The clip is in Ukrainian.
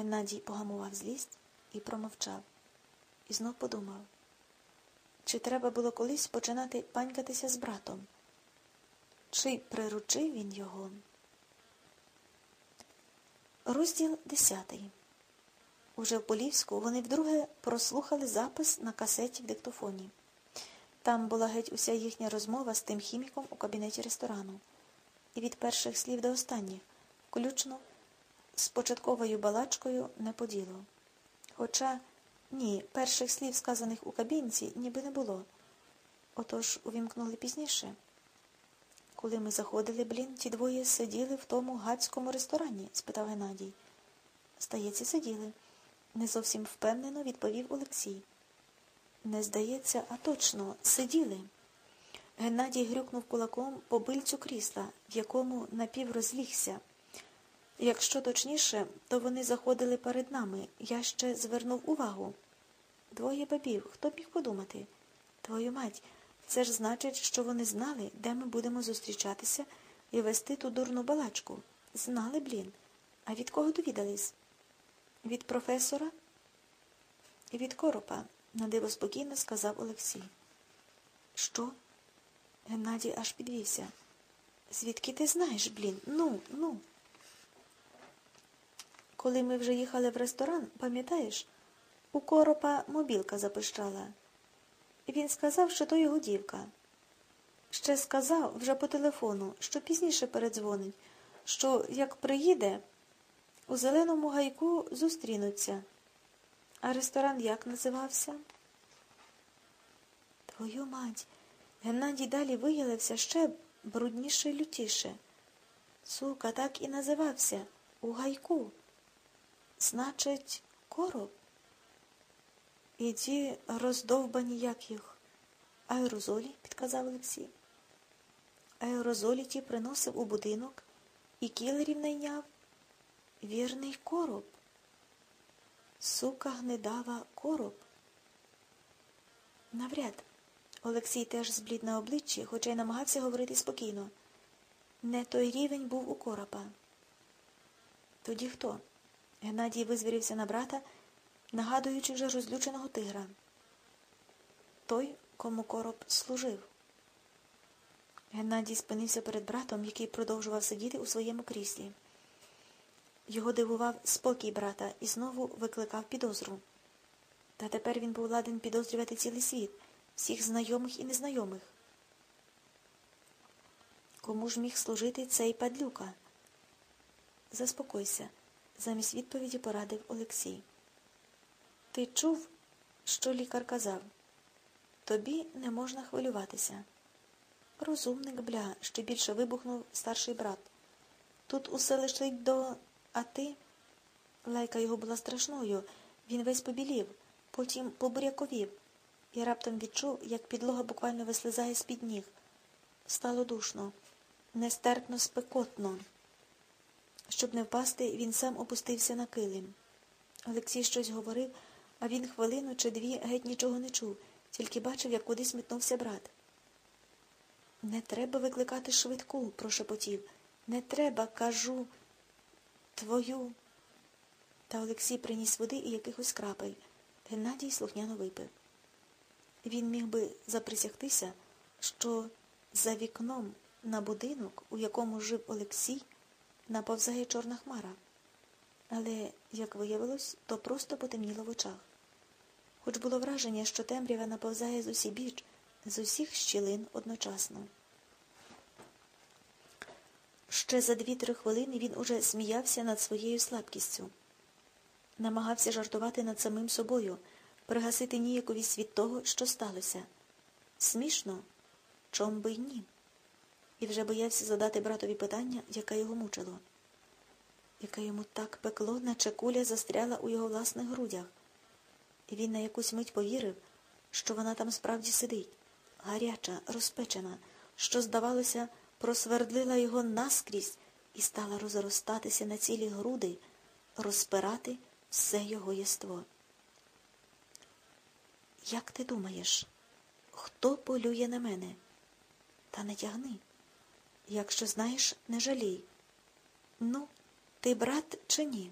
Геннадій погамував злість і промовчав. І знов подумав, чи треба було колись починати панькатися з братом? Чи приручив він його? Розділ десятий. Уже в Полівську вони вдруге прослухали запис на касеті в диктофоні. Там була геть уся їхня розмова з тим хіміком у кабінеті ресторану. І від перших слів до останніх, включно з початковою балачкою не по ділу. Хоча, ні, перших слів, сказаних у кабінці, ніби не було. Отож увімкнули пізніше. Коли ми заходили, блін, ті двоє сиділи в тому гацькому ресторані? спитав Геннадій. Здається, сиділи. Не зовсім впевнено відповів Олексій. Не здається, а точно, сиділи. Геннадій грюкнув кулаком по бильцю крісла, в якому напіврозлігся. Якщо точніше, то вони заходили перед нами. Я ще звернув увагу. Двоє бабів, хто б міг подумати? Твою мать, це ж значить, що вони знали, де ми будемо зустрічатися і вести ту дурну балачку. Знали, блін. А від кого довідались? Від професора? І від коропа, надиво спокійно сказав Олексій. Що? Геннадій аж підвівся. Звідки ти знаєш, блін? Ну, ну. Коли ми вже їхали в ресторан, пам'ятаєш, у коропа мобілка запищала. Він сказав, що то його дівка. Ще сказав вже по телефону, що пізніше передзвонить, що як приїде, у зеленому гайку зустрінуться. А ресторан як називався? Твою мать, Геннадій далі виявився ще брудніше й лютіше. Сука, так і називався у гайку. Значить, короб. І ті роздовбані, як їх, аерозолі, підказав Олексій. Аерозолі ті приносив у будинок і кілерів найняв. Вірний короб. Сука гнедава короб. Навряд. Олексій теж зблід на обличчі, хоча й намагався говорити спокійно. Не той рівень був у коропа. Тоді хто? Геннадій визвірився на брата, нагадуючи вже розлюченого тигра. Той, кому короб служив. Геннадій спинився перед братом, який продовжував сидіти у своєму кріслі. Його дивував спокій брата і знову викликав підозру. Та тепер він був ладен підозрювати цілий світ, всіх знайомих і незнайомих. Кому ж міг служити цей падлюка? Заспокойся, замість відповіді порадив Олексій. Ти чув, що лікар казав? Тобі не можна хвилюватися. Розумник, бля, ще більше вибухнув старший брат. Тут усе лишить до. А ти? Лайка його була страшною. Він весь побілів, потім побуряковів, і раптом відчув, як підлога буквально вислизає з-під ніг. Стало душно, нестерпно спекотно. Щоб не впасти, він сам опустився на килим. Олексій щось говорив, а він хвилину чи дві геть нічого не чув, тільки бачив, як кудись метнувся брат. Не треба викликати швидку, прошепотів. Не треба, кажу, твою. Та Олексій приніс води і якихось крапель. Геннадій слухняно випив. Він міг би заприсягтися, що за вікном на будинок, у якому жив Олексій, наповзає чорна хмара. Але, як виявилось, то просто потемніло в очах. Хоч було враження, що темрява наповзає з усі біч, з усіх щілин одночасно. Ще за дві-три хвилини він уже сміявся над своєю слабкістю, намагався жартувати над самим собою, пригасити ніяковість від того, що сталося. Смішно, чом би й ні. І вже боявся задати братові питання, яке його мучило, яке йому так пекло, наче куля застряла у його власних грудях. І він на якусь мить повірив, що вона там справді сидить, гаряча, розпечена, що, здавалося, просвердлила його наскрізь і стала розростатися на цілі груди, розпирати все його єство. Як ти думаєш, хто полює на мене? Та не тягни. Якщо знаєш, не жалій. Ну, ти брат чи ні?